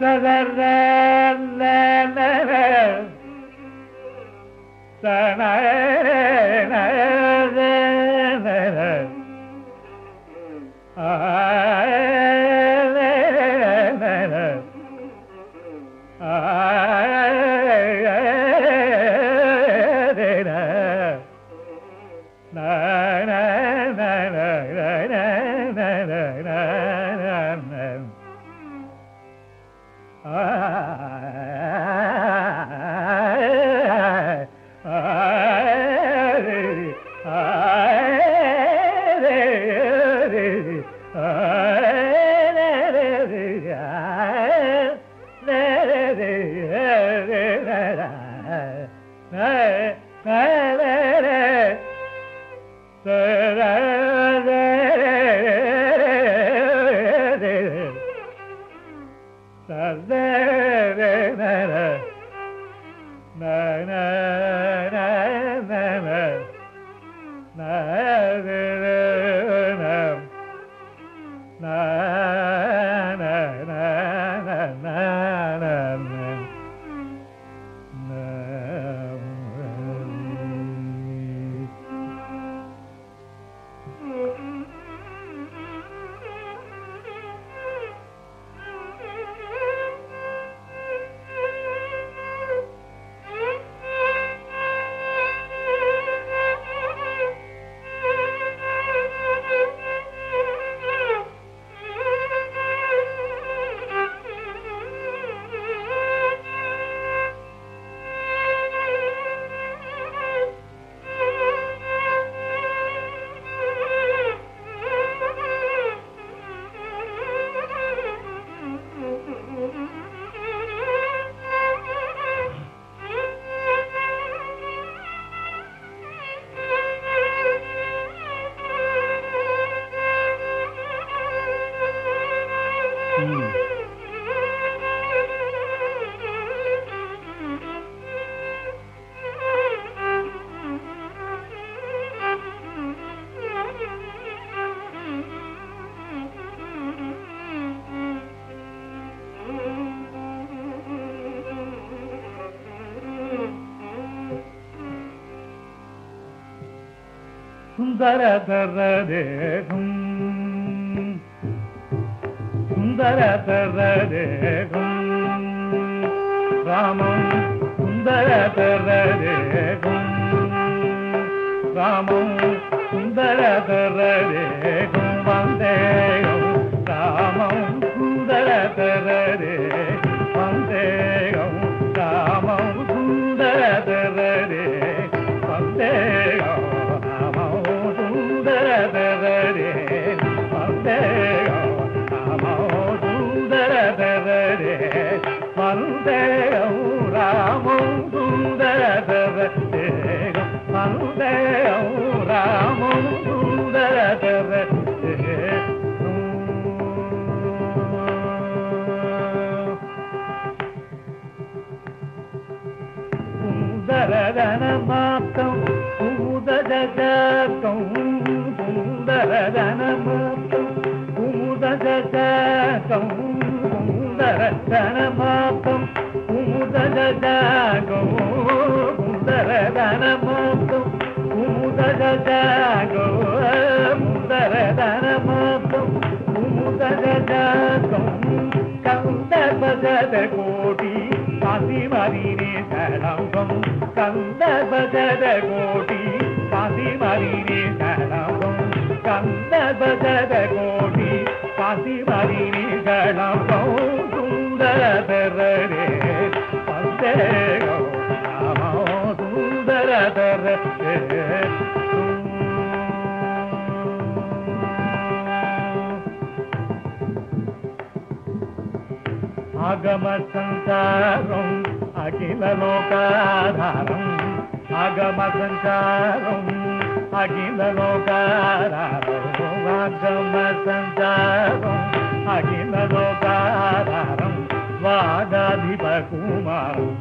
சதர na na சுந்தரதரே సుందర దేహం రామం సుందర దేహం రామం కుముదజగం సుందరదన మాతం కుముదజగం సుందరదన మాతం కుముదజగం సుందరదన మాతం కుముదజగం కందర్భగద కోటి కాశీ మరినే కాశీ మరినే శరణం సుందరధరే పందేగో రామో సుందరధరే ఆగమ సంచారం అఖిల లోకాధారం ఆగమ సంచారం அகிமலோகாரம் சஞ்சாரம் அகிமலோகாரம் வாதாதிப குமாரம்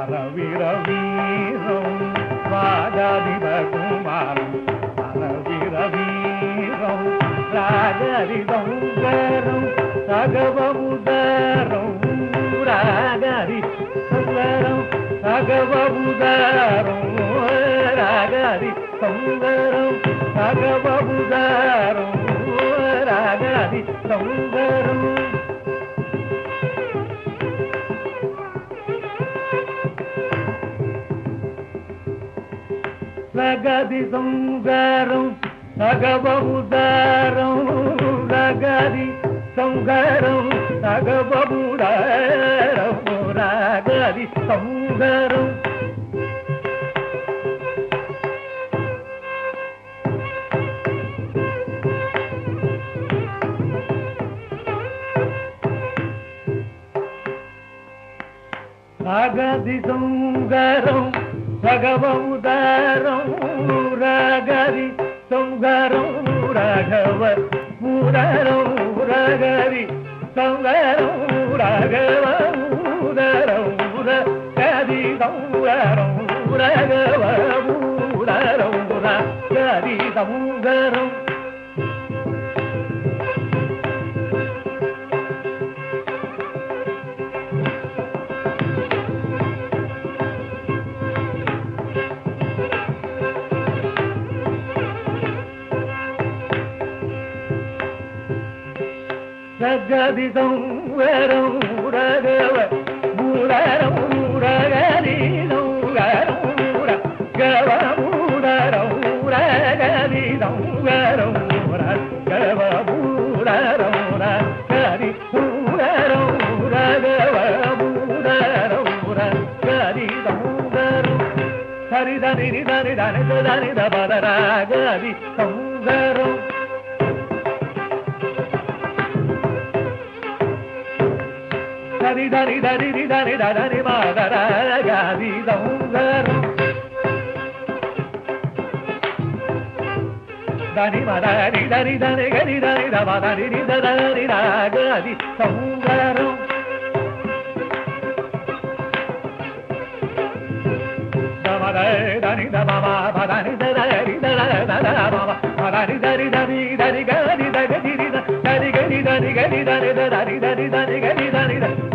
அரவிரவீரம் வாதாதிப குமாரம் அரவிரவீரம் ராகரிதங்கரம் சகவமுதரம் ராகரி சகவமுதரம் ராகரி రాగరిదం గరం సగవముదరం రాగరి సంగరం సగవముదరం రాగరి సంగరం సగవముదరం రాగరి సంగరం రగది సంగారం సగబహుదారం రగది సంగారం ரகதி சௌகரம் ரகவௌதரம் ரகரி சௌகரம் ரகவ பூரரம் ரகரி சௌகரம் ரகவ ஊதரம் ரகதி சௌகரம் ரகவ ஊரரம் ரகரி சௌகரம் ముదరం రాగరి సంగారం సగది సంవరం రగవ మురరం రగరి సంగరం గవ మురరం రగరి సంగరం గవ మురరం రగరి మురరం రగవ మురరం రగరి సంగరం హరిదని దని దని దని దబద రాగది సంగరం దని దని దని ని దని దని మాదర గాది సంగరం దని మదని దని దని గని దని దమదని ని దని రాగది సంగరం దని పదని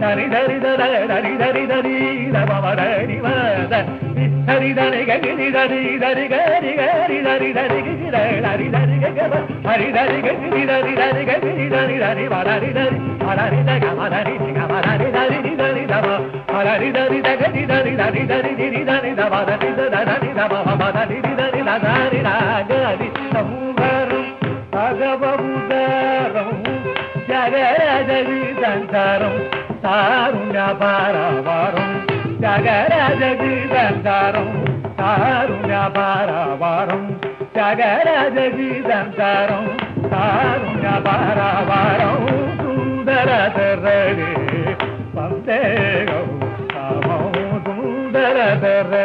దరి దరి దర దరి దరి దరి దరి దరి గరి దరి దరి గరి గరి దరి దరి దరి దరి హరి దరి గరి దరి దరి గరి దరి దరి మదరి దరి మదరి దగ మదరి గ మదరి దరి దరి దమ మదరి దరి దగరి దరి దరి దరి దిరి దరి దమ దరి దరి దమ మదరి దరి దరి దరి సంగరం భగవముదరం జగరజగి సంసారం தாருண்யா பாராவாரம் ஜகராஜகிதந்தாரம் தாருண்யா பாராவாரம் ஜகராஜகிதந்தாரம் தாருண்யா பாராவாரம் சுந்தரதரே வந்தேகம் சுந்தரதரே